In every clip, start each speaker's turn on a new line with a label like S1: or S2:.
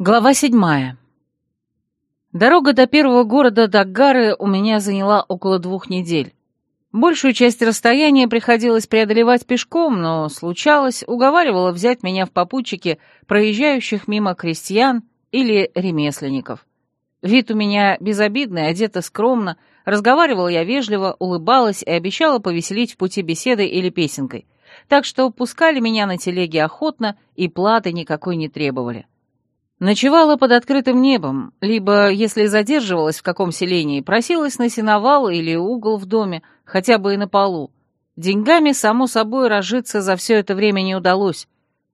S1: Глава седьмая. Дорога до первого города Даггары у меня заняла около двух недель. Большую часть расстояния приходилось преодолевать пешком, но случалось, уговаривала взять меня в попутчики проезжающих мимо крестьян или ремесленников. Вид у меня безобидный, одета скромно, разговаривала я вежливо, улыбалась и обещала повеселить в пути беседой или песенкой, так что пускали меня на телеге охотно и платы никакой не требовали. Ночевала под открытым небом, либо, если задерживалась в каком селении, просилась на сеновал или угол в доме, хотя бы и на полу. Деньгами, само собой, разжиться за все это время не удалось,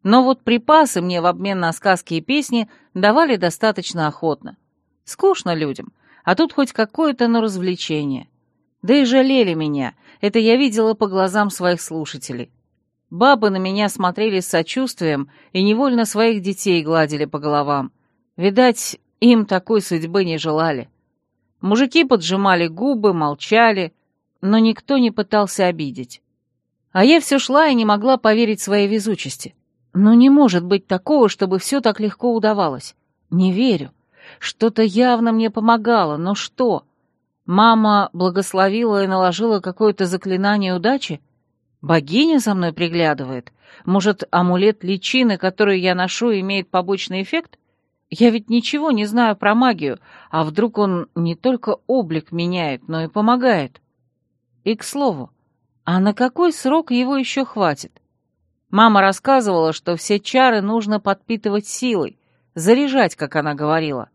S1: но вот припасы мне в обмен на сказки и песни давали достаточно охотно. Скучно людям, а тут хоть какое-то, но развлечение. Да и жалели меня, это я видела по глазам своих слушателей. Бабы на меня смотрели с сочувствием и невольно своих детей гладили по головам. Видать, им такой судьбы не желали. Мужики поджимали губы, молчали, но никто не пытался обидеть. А я все шла и не могла поверить своей везучести. Но не может быть такого, чтобы все так легко удавалось. Не верю. Что-то явно мне помогало, но что? Мама благословила и наложила какое-то заклинание удачи? Богиня за мной приглядывает? Может, амулет личины, который я ношу, имеет побочный эффект? Я ведь ничего не знаю про магию, а вдруг он не только облик меняет, но и помогает? И, к слову, а на какой срок его еще хватит? Мама рассказывала, что все чары нужно подпитывать силой, заряжать, как она говорила.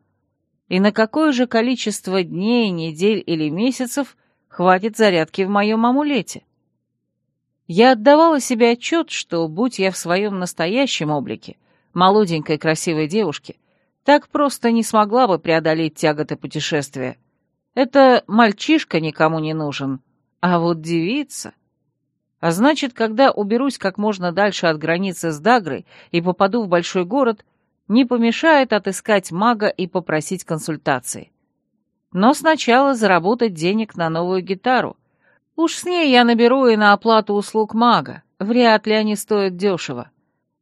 S1: И на какое же количество дней, недель или месяцев хватит зарядки в моем амулете? Я отдавала себе отчет, что, будь я в своем настоящем облике, молоденькой красивой девушки, так просто не смогла бы преодолеть тяготы путешествия. Это мальчишка никому не нужен, а вот девица... А значит, когда уберусь как можно дальше от границы с Дагрой и попаду в большой город, не помешает отыскать мага и попросить консультации. Но сначала заработать денег на новую гитару, Уж с ней я наберу и на оплату услуг мага. Вряд ли они стоят дешево.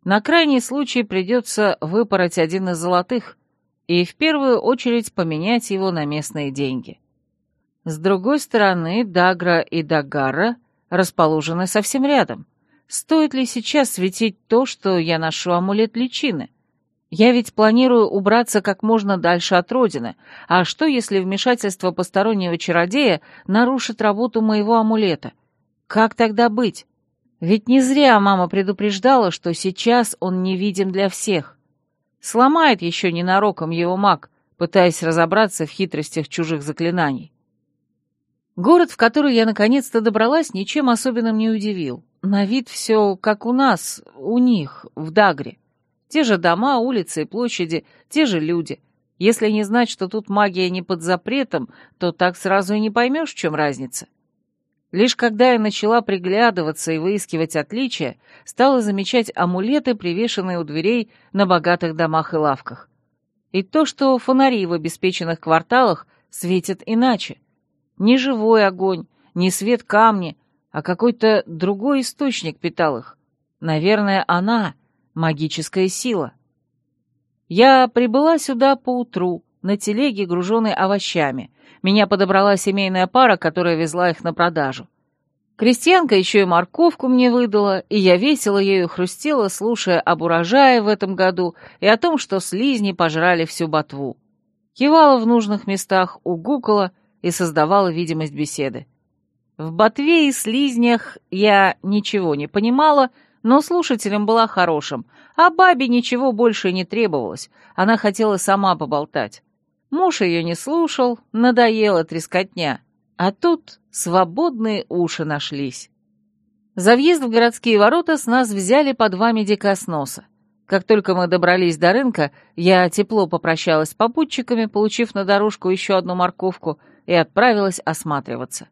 S1: На крайний случай придется выпороть один из золотых и в первую очередь поменять его на местные деньги. С другой стороны, Дагра и Дагара расположены совсем рядом. Стоит ли сейчас светить то, что я ношу амулет личины? Я ведь планирую убраться как можно дальше от родины, а что, если вмешательство постороннего чародея нарушит работу моего амулета? Как тогда быть? Ведь не зря мама предупреждала, что сейчас он невидим для всех. Сломает еще ненароком его маг, пытаясь разобраться в хитростях чужих заклинаний. Город, в который я наконец-то добралась, ничем особенным не удивил. На вид все как у нас, у них, в Дагре. Те же дома, улицы и площади, те же люди. Если не знать, что тут магия не под запретом, то так сразу и не поймешь, в чем разница. Лишь когда я начала приглядываться и выискивать отличия, стала замечать амулеты, привешенные у дверей на богатых домах и лавках. И то, что фонари в обеспеченных кварталах светят иначе. Не живой огонь, не свет камни, а какой-то другой источник питал их. Наверное, она — магическая сила. Я прибыла сюда поутру, на телеге, груженной овощами. Меня подобрала семейная пара, которая везла их на продажу. Крестьянка еще и морковку мне выдала, и я весело ею хрустела, слушая об урожае в этом году и о том, что слизни пожрали всю ботву. Кивала в нужных местах, угукала и создавала видимость беседы. В ботве и слизнях я ничего не понимала, но слушателем была хорошим, а бабе ничего больше не требовалось, она хотела сама поболтать. Муж ее не слушал, надоела трескотня, а тут свободные уши нашлись. За въезд в городские ворота с нас взяли по два медика с носа. Как только мы добрались до рынка, я тепло попрощалась с попутчиками, получив на дорожку еще одну морковку, и отправилась осматриваться.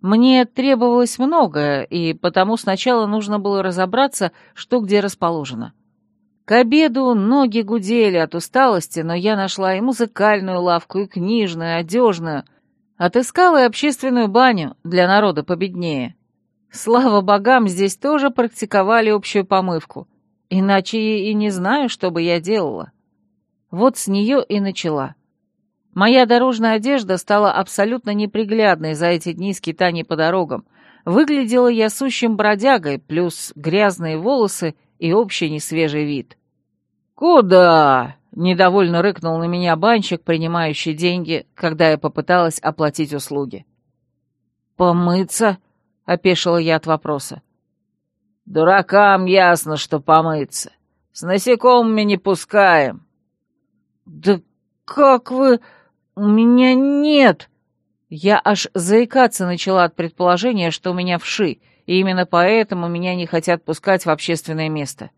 S1: Мне требовалось многое, и потому сначала нужно было разобраться, что где расположено. К обеду ноги гудели от усталости, но я нашла и музыкальную лавку, и книжную, и одежную. Отыскала и общественную баню для народа победнее. Слава богам, здесь тоже практиковали общую помывку. Иначе и не знаю, что бы я делала. Вот с нее и начала. Моя дорожная одежда стала абсолютно неприглядной за эти дни скитаний по дорогам. Выглядела я сущим бродягой, плюс грязные волосы и общий несвежий вид. «Куда?» — недовольно рыкнул на меня банщик, принимающий деньги, когда я попыталась оплатить услуги. «Помыться?» — опешила я от вопроса. «Дуракам ясно, что помыться. С насекомыми не пускаем». «Да как вы... У меня нет...» Я аж заикаться начала от предположения, что у меня вши, и именно поэтому меня не хотят пускать в общественное место.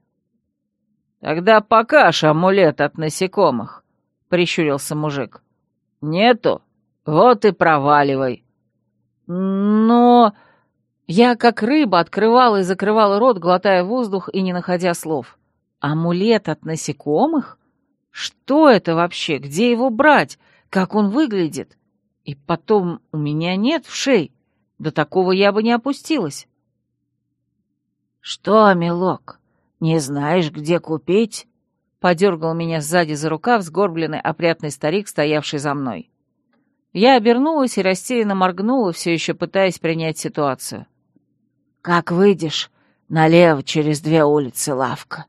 S1: «Тогда покажь амулет от насекомых», — прищурился мужик. «Нету? Вот и проваливай». «Но...» Я, как рыба, открывала и закрывала рот, глотая воздух и не находя слов. «Амулет от насекомых? Что это вообще? Где его брать? Как он выглядит? И потом, у меня нет вшей. До такого я бы не опустилась». «Что, милок, «Не знаешь, где купить?» — подергал меня сзади за рукав сгорбленный опрятный старик, стоявший за мной. Я обернулась и растерянно моргнула, все еще пытаясь принять ситуацию. «Как выйдешь, налево через две улицы лавка.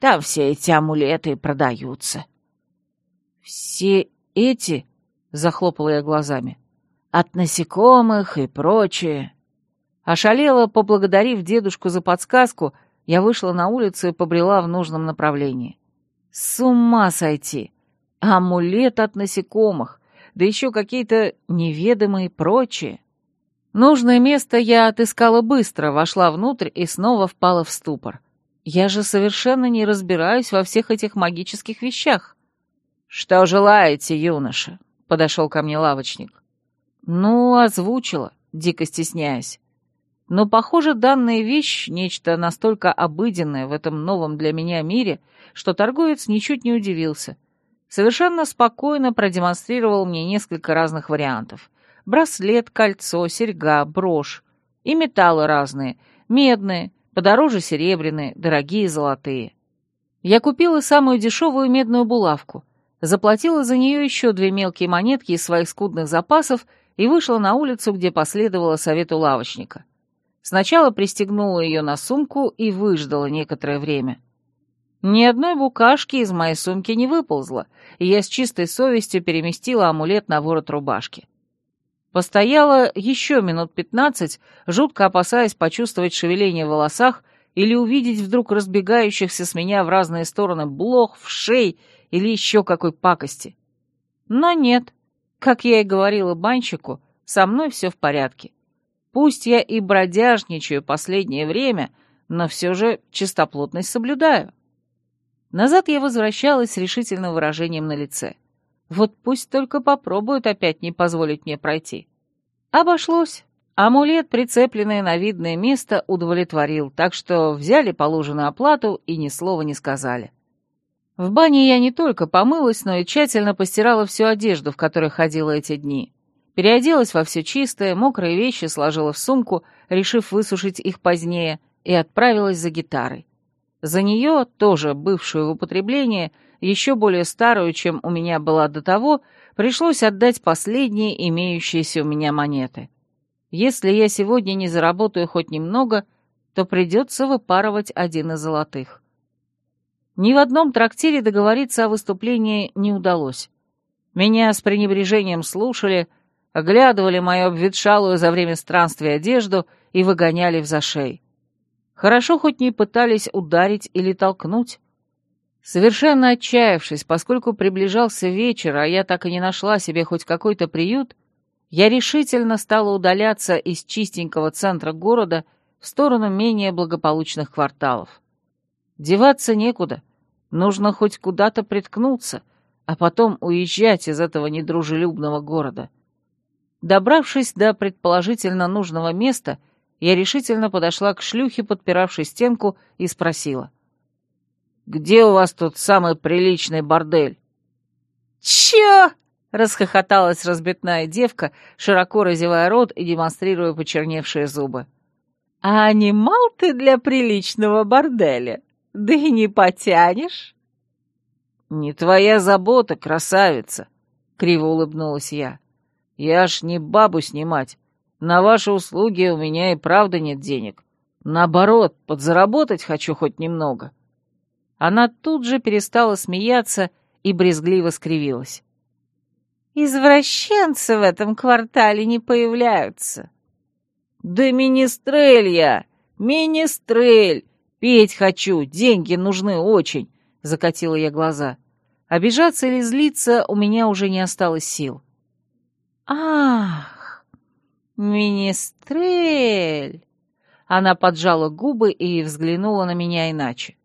S1: Там все эти амулеты продаются». «Все эти?» — захлопала я глазами. «От насекомых и прочее». Ошалела, поблагодарив дедушку за подсказку, я вышла на улицу и побрела в нужном направлении. С ума сойти! Амулет от насекомых, да еще какие-то неведомые прочие. Нужное место я отыскала быстро, вошла внутрь и снова впала в ступор. Я же совершенно не разбираюсь во всех этих магических вещах. «Что желаете, юноша?» — подошел ко мне лавочник. «Ну, озвучила, дико стесняясь. Но, похоже, данная вещь — нечто настолько обыденное в этом новом для меня мире, что торговец ничуть не удивился. Совершенно спокойно продемонстрировал мне несколько разных вариантов. Браслет, кольцо, серьга, брошь. И металлы разные. Медные, подороже серебряные, дорогие золотые. Я купила самую дешевую медную булавку, заплатила за нее еще две мелкие монетки из своих скудных запасов и вышла на улицу, где последовала совету лавочника. Сначала пристегнула ее на сумку и выждала некоторое время. Ни одной букашки из моей сумки не выползла, и я с чистой совестью переместила амулет на ворот рубашки. Постояла еще минут пятнадцать, жутко опасаясь почувствовать шевеление в волосах или увидеть вдруг разбегающихся с меня в разные стороны блох, вшей или еще какой пакости. Но нет, как я и говорила банщику, со мной все в порядке. Пусть я и бродяжничаю последнее время, но все же чистоплотность соблюдаю. Назад я возвращалась с решительным выражением на лице. Вот пусть только попробуют опять не позволить мне пройти. Обошлось. Амулет, прицепленный на видное место, удовлетворил, так что взяли положенную оплату и ни слова не сказали. В бане я не только помылась, но и тщательно постирала всю одежду, в которой ходила эти дни. Переоделась во все чистое, мокрые вещи сложила в сумку, решив высушить их позднее, и отправилась за гитарой. За нее, тоже бывшую в употреблении, еще более старую, чем у меня была до того, пришлось отдать последние имеющиеся у меня монеты. Если я сегодня не заработаю хоть немного, то придется выпарывать один из золотых. Ни в одном трактире договориться о выступлении не удалось. Меня с пренебрежением слушали — оглядывали мою обветшалую за время странствия одежду и выгоняли в зашей. Хорошо хоть не пытались ударить или толкнуть. Совершенно отчаявшись, поскольку приближался вечер, а я так и не нашла себе хоть какой-то приют, я решительно стала удаляться из чистенького центра города в сторону менее благополучных кварталов. Деваться некуда, нужно хоть куда-то приткнуться, а потом уезжать из этого недружелюбного города — Добравшись до предположительно нужного места, я решительно подошла к шлюхе, подпиравшей стенку, и спросила. «Где у вас тут самый приличный бордель?»
S2: «Чё?» — расхохоталась разбитная девка, широко разевая рот и демонстрируя почерневшие зубы. «А анимал ты для приличного борделя, да и не потянешь». «Не твоя забота, красавица!» — криво улыбнулась я. «Я ж не бабу снимать. На ваши услуги у меня и правда нет денег. Наоборот, подзаработать хочу хоть немного».
S1: Она тут же перестала смеяться и брезгливо скривилась. «Извращенцы в этом квартале не появляются».
S2: «Да министрель я! Министрель! Петь хочу, деньги нужны очень!» — закатила я глаза. Обижаться или злиться у меня уже не осталось сил.
S1: «Ах, министрель!» Она поджала губы и взглянула на меня иначе.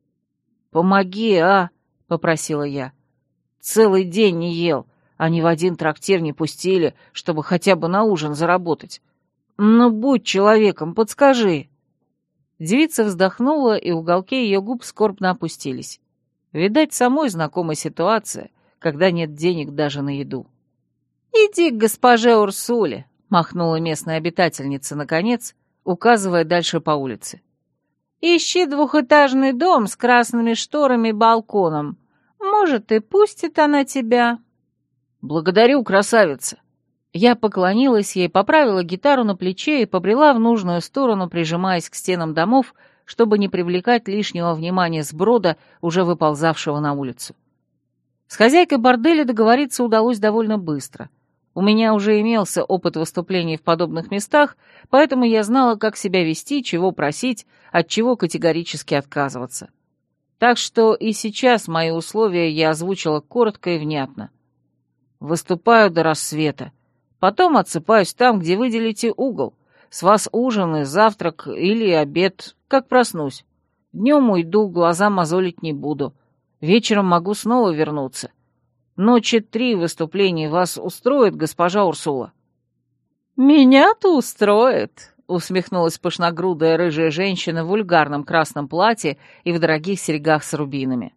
S2: «Помоги, а!» — попросила я. «Целый день не ел, а ни в один трактир не пустили, чтобы хотя бы на ужин заработать. Ну, будь человеком, подскажи!»
S1: Девица вздохнула, и уголки ее губ скорбно опустились. Видать, самой знакома ситуация, когда нет денег даже на еду. «Иди к госпоже Урсуле», — махнула местная обитательница наконец, указывая дальше по улице. «Ищи двухэтажный дом с красными шторами и балконом. Может, и пустит она тебя».
S2: «Благодарю, красавица».
S1: Я поклонилась ей, поправила гитару на плече и побрела в нужную сторону, прижимаясь к стенам домов, чтобы не привлекать лишнего внимания сброда, уже выползавшего на улицу. С хозяйкой борделя договориться удалось довольно быстро. У меня уже имелся опыт выступлений в подобных местах, поэтому я знала, как себя вести, чего просить, от чего категорически отказываться. Так что и сейчас мои условия я озвучила коротко и внятно. Выступаю до рассвета. Потом отсыпаюсь там, где выделите угол. С вас ужин и завтрак или обед, как проснусь. Днем уйду, глаза мозолить не буду. Вечером могу снова вернуться. Ночи три выступлений вас устроит, госпожа Урсула?» «Меня-то устроит», — усмехнулась пышногрудая рыжая женщина в вульгарном красном платье и в дорогих серьгах с рубинами.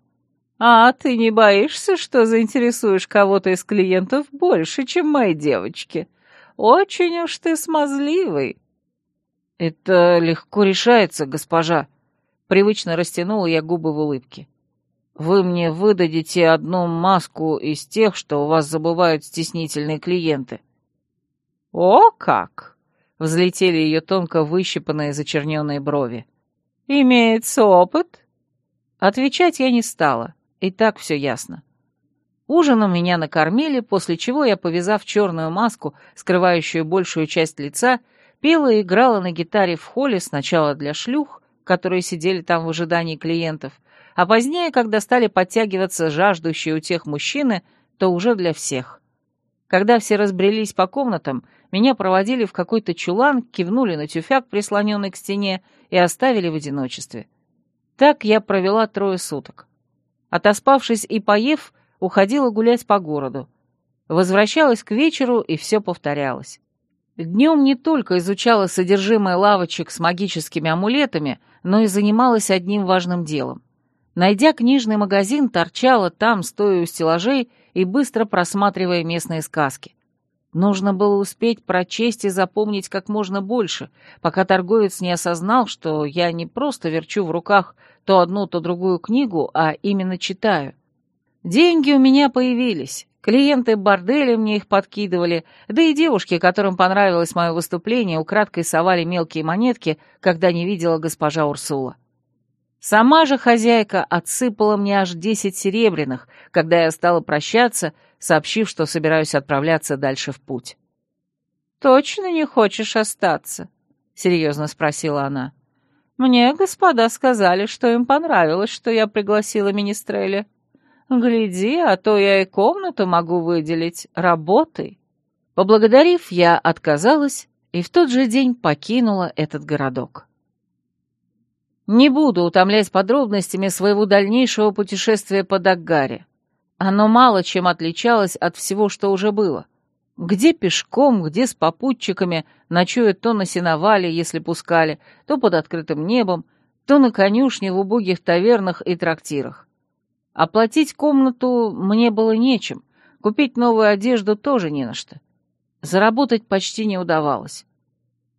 S1: «А ты не боишься, что заинтересуешь кого-то из клиентов больше, чем мои девочки? Очень уж ты смазливый».
S2: «Это легко решается, госпожа», — привычно растянула я губы в улыбке. «Вы мне выдадите одну маску из тех, что у вас забывают стеснительные клиенты».
S1: «О, как!» — взлетели ее тонко выщипанные зачерненные брови. «Имеется опыт?» Отвечать я не стала, и так все ясно. Ужином меня накормили, после чего я, повязав черную маску, скрывающую большую часть лица, Пела и играла на гитаре в холле сначала для шлюх, которые сидели там в ожидании клиентов, а позднее, когда стали подтягиваться жаждущие у тех мужчины, то уже для всех. Когда все разбрелись по комнатам, меня проводили в какой-то чулан, кивнули на тюфяк, прислоненный к стене, и оставили в одиночестве. Так я провела трое суток. Отоспавшись и поев, уходила гулять по городу. Возвращалась к вечеру, и все повторялось. Днем не только изучала содержимое лавочек с магическими амулетами, но и занималась одним важным делом. Найдя книжный магазин, торчала там, стоя у стеллажей и быстро просматривая местные сказки. Нужно было успеть прочесть и запомнить как можно больше, пока торговец не осознал, что я не просто верчу в руках то одну, то другую книгу, а именно читаю. Деньги у меня появились, Клиенты борделя мне их подкидывали, да и девушки, которым понравилось мое выступление, украдкой совали мелкие монетки, когда не видела госпожа Урсула. Сама же хозяйка отсыпала мне аж десять серебряных, когда я стала прощаться, сообщив, что собираюсь отправляться дальше в путь. «Точно не хочешь остаться?» — серьезно спросила она. «Мне господа сказали, что им понравилось, что я пригласила Министреля». «Гляди, а то я и комнату могу выделить. Работай». Поблагодарив, я отказалась и в тот же день покинула этот городок. Не буду утомлять подробностями своего дальнейшего путешествия по Даггаре. Оно мало чем отличалось от всего, что уже было. Где пешком, где с попутчиками, ночуя то на сеновале, если пускали, то под открытым небом, то на конюшне в убогих тавернах и трактирах. Оплатить комнату мне было нечем, купить новую одежду тоже не на что. Заработать почти не удавалось.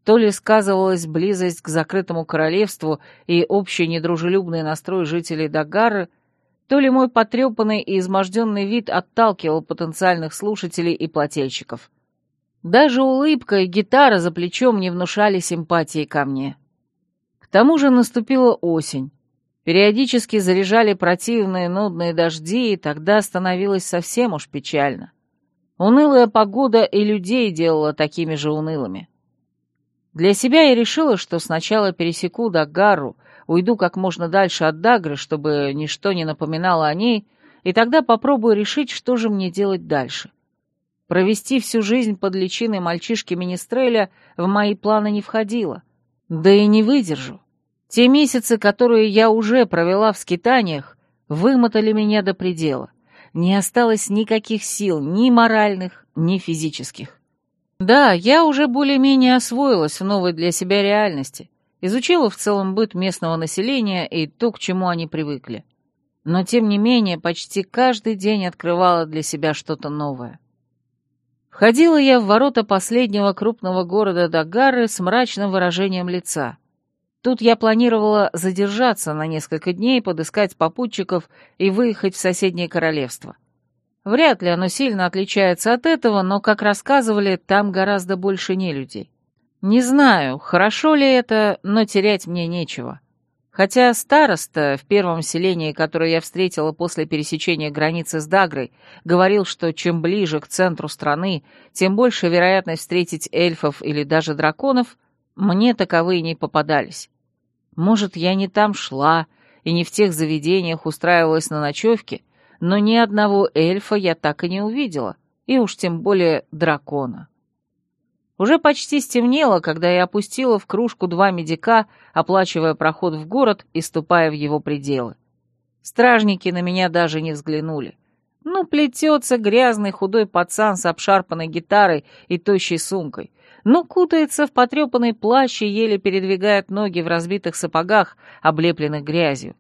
S1: То ли сказывалась близость к закрытому королевству и общий недружелюбный настрой жителей Дагары, то ли мой потрепанный и изможденный вид отталкивал потенциальных слушателей и плательщиков. Даже улыбка и гитара за плечом не внушали симпатии ко мне. К тому же наступила осень. Периодически заряжали противные нудные дожди, и тогда становилось совсем уж печально. Унылая погода и людей делала такими же унылыми. Для себя я решила, что сначала пересеку Даггару, уйду как можно дальше от Дагры, чтобы ничто не напоминало о ней, и тогда попробую решить, что же мне делать дальше. Провести всю жизнь под личиной мальчишки Министреля в мои планы не входило. Да и не выдержу. Те месяцы, которые я уже провела в скитаниях, вымотали меня до предела. Не осталось никаких сил, ни моральных, ни физических. Да, я уже более-менее освоилась в новой для себя реальности, изучила в целом быт местного населения и то, к чему они привыкли. Но, тем не менее, почти каждый день открывала для себя что-то новое. Входила я в ворота последнего крупного города Дагары с мрачным выражением лица. Тут я планировала задержаться на несколько дней, подыскать попутчиков и выехать в соседнее королевство. Вряд ли оно сильно отличается от этого, но, как рассказывали, там гораздо больше нелюдей. Не знаю, хорошо ли это, но терять мне нечего. Хотя староста в первом селении, которое я встретила после пересечения границы с Дагрой, говорил, что чем ближе к центру страны, тем больше вероятность встретить эльфов или даже драконов, мне таковые не попадались. Может, я не там шла и не в тех заведениях устраивалась на ночевке, но ни одного эльфа я так и не увидела, и уж тем более дракона. Уже почти стемнело, когда я опустила в кружку два медика, оплачивая проход в город и ступая в его пределы. Стражники на меня даже не взглянули. Ну, плетется грязный худой пацан с обшарпанной гитарой и тощей сумкой но кутается в потрепанный плащ и еле передвигает ноги в разбитых сапогах, облепленных грязью.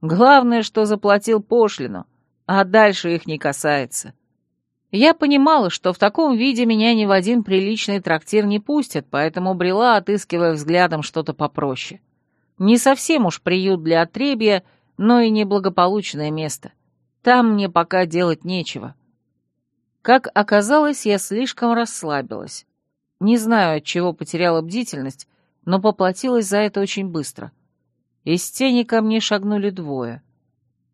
S1: Главное, что заплатил пошлину, а дальше их не касается. Я понимала, что в таком виде меня ни в один приличный трактир не пустят, поэтому брела, отыскивая взглядом что-то попроще. Не совсем уж приют для отребья, но и неблагополучное место. Там мне пока делать нечего. Как оказалось, я слишком расслабилась. Не знаю, от чего потеряла бдительность, но поплатилась за это очень быстро. Из тени ко мне шагнули двое.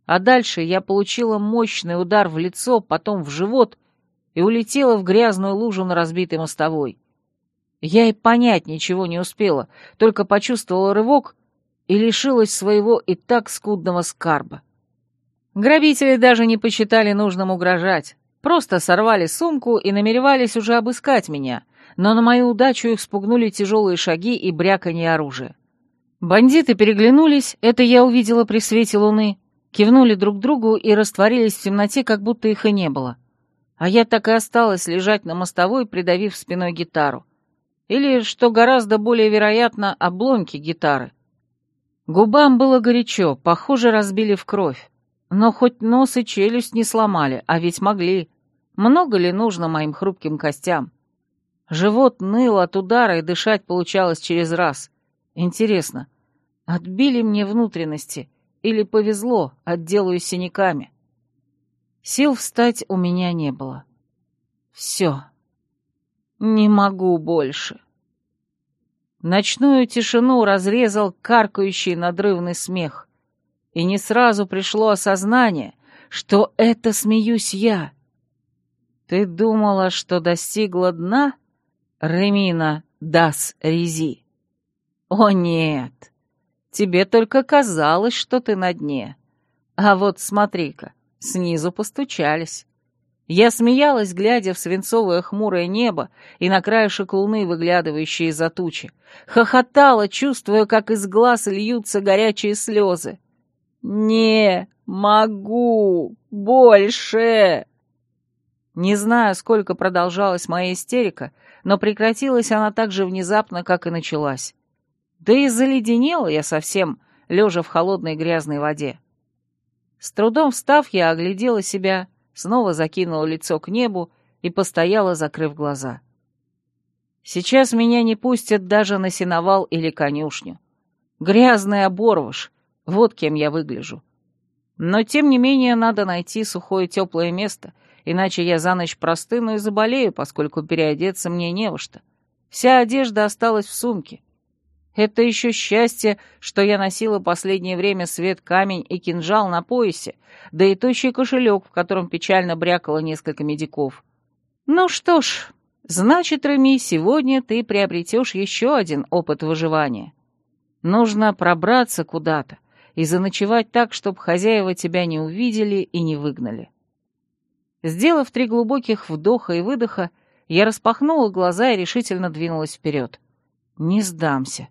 S1: А дальше я получила мощный удар в лицо, потом в живот и улетела в грязную лужу на разбитой мостовой. Я и понять ничего не успела, только почувствовала рывок и лишилась своего и так скудного скарба. Грабители даже не посчитали нужным угрожать, просто сорвали сумку и намеревались уже обыскать меня — но на мою удачу их спугнули тяжелые шаги и бряканье оружия. Бандиты переглянулись, это я увидела при свете луны, кивнули друг другу и растворились в темноте, как будто их и не было. А я так и осталась лежать на мостовой, придавив спиной гитару. Или, что гораздо более вероятно, обломки гитары. Губам было горячо, похоже, разбили в кровь. Но хоть нос и челюсть не сломали, а ведь могли. Много ли нужно моим хрупким костям? Живот ныл от удара, и дышать получалось через раз. Интересно, отбили мне внутренности или повезло, отделаюсь синяками? Сил встать у меня не было. Все. Не могу больше. Ночную тишину разрезал каркающий надрывный смех. И не сразу пришло осознание, что это смеюсь я. Ты думала, что достигла дна? — Ремина Дас Рези. О нет, тебе только казалось, что ты на дне. А вот смотри-ка, снизу постучались. Я смеялась, глядя в свинцовое хмурое небо и на краешек луны, выглядывающие за тучи. Хохотала, чувствуя, как из глаз льются горячие слезы. «Не могу больше!» Не знаю, сколько продолжалась моя истерика, но прекратилась она так же внезапно, как и началась. Да и заледенела я совсем, лежа в холодной грязной воде. С трудом встав, я оглядела себя, снова закинула лицо к небу и постояла, закрыв глаза. Сейчас меня не пустят даже на сеновал или конюшню. Грязный оборвыш, вот кем я выгляжу. Но, тем не менее, надо найти сухое теплое место, иначе я за ночь простыну и заболею, поскольку переодеться мне не во что. Вся одежда осталась в сумке. Это еще счастье, что я носила последнее время свет камень и кинжал на поясе, да и тощий кошелек, в котором печально брякало несколько медиков. Ну что ж, значит, Реми, сегодня ты приобретешь еще один опыт выживания. Нужно пробраться куда-то и заночевать так, чтобы хозяева тебя не увидели и не выгнали. Сделав три глубоких вдоха и выдоха, я распахнула глаза и решительно двинулась вперед. Не сдамся.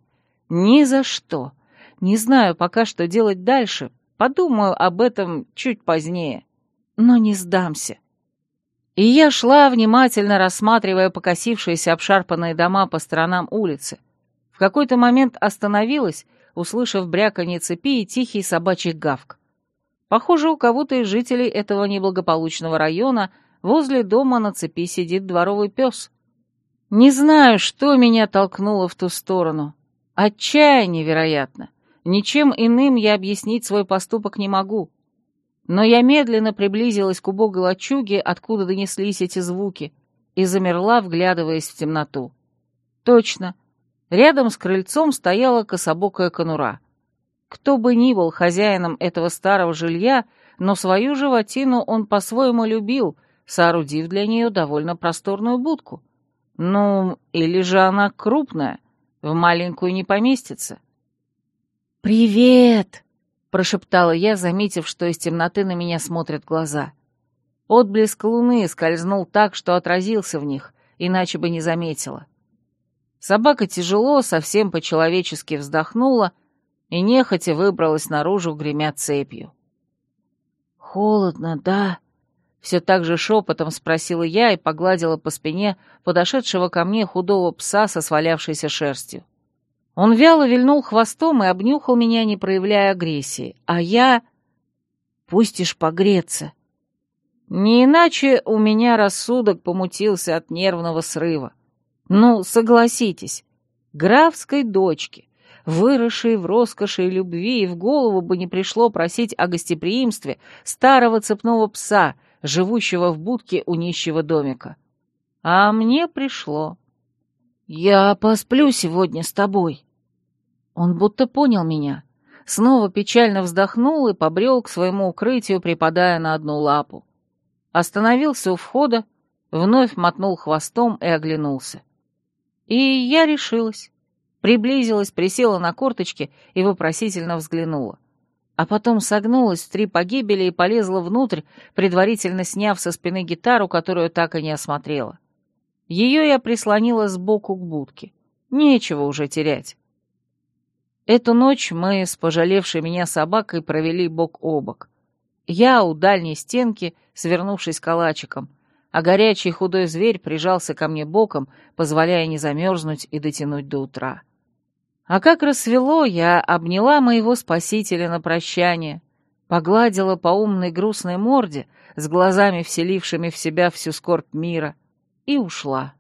S1: Ни за что. Не знаю пока, что делать дальше. Подумаю об этом чуть позднее. Но не сдамся. И я шла, внимательно рассматривая покосившиеся обшарпанные дома по сторонам улицы. В какой-то момент остановилась, услышав бряканье цепи и тихий собачий гавк. Похоже, у кого-то из жителей этого неблагополучного района возле дома на цепи сидит дворовый пес. Не знаю, что меня толкнуло в ту сторону. Отчаяние, вероятно. Ничем иным я объяснить свой поступок не могу. Но я медленно приблизилась к убогой лачуге, откуда донеслись эти звуки, и замерла, вглядываясь в темноту. Точно. Рядом с крыльцом стояла кособокая конура. Кто бы ни был хозяином этого старого жилья, но свою животину он по-своему любил, соорудив для нее довольно просторную будку. Ну, или же она крупная, в маленькую не поместится. «Привет!» — прошептала я, заметив, что из темноты на меня смотрят глаза. Отблеск луны скользнул так, что отразился в них, иначе бы не заметила. Собака тяжело, совсем по-человечески вздохнула и нехотя выбралась наружу, гремя цепью. «Холодно, да?» Все так же шепотом спросила я и погладила по спине подошедшего ко мне худого пса со свалявшейся шерстью. Он вяло вильнул хвостом и обнюхал меня, не проявляя агрессии, а я... Пустишь погреться. Не иначе у меня рассудок помутился от нервного срыва. Ну, согласитесь, графской дочке, выросшей в роскоши и любви, и в голову бы не пришло просить о гостеприимстве старого цепного пса — живущего в будке у нищего домика. А мне пришло. «Я посплю сегодня с тобой». Он будто понял меня. Снова печально вздохнул и побрел к своему укрытию, припадая на одну лапу. Остановился у входа, вновь мотнул хвостом и оглянулся. И я решилась. Приблизилась, присела на корточки и вопросительно взглянула а потом согнулась в три погибели и полезла внутрь, предварительно сняв со спины гитару, которую так и не осмотрела. Ее я прислонила сбоку к будке. Нечего уже терять. Эту ночь мы с пожалевшей меня собакой провели бок о бок. Я у дальней стенки, свернувшись калачиком, а горячий худой зверь прижался ко мне боком, позволяя не замерзнуть и дотянуть до утра. А как рассвело, я обняла моего спасителя на прощание, погладила по умной грустной морде с глазами, вселившими в себя всю скорбь мира, и ушла.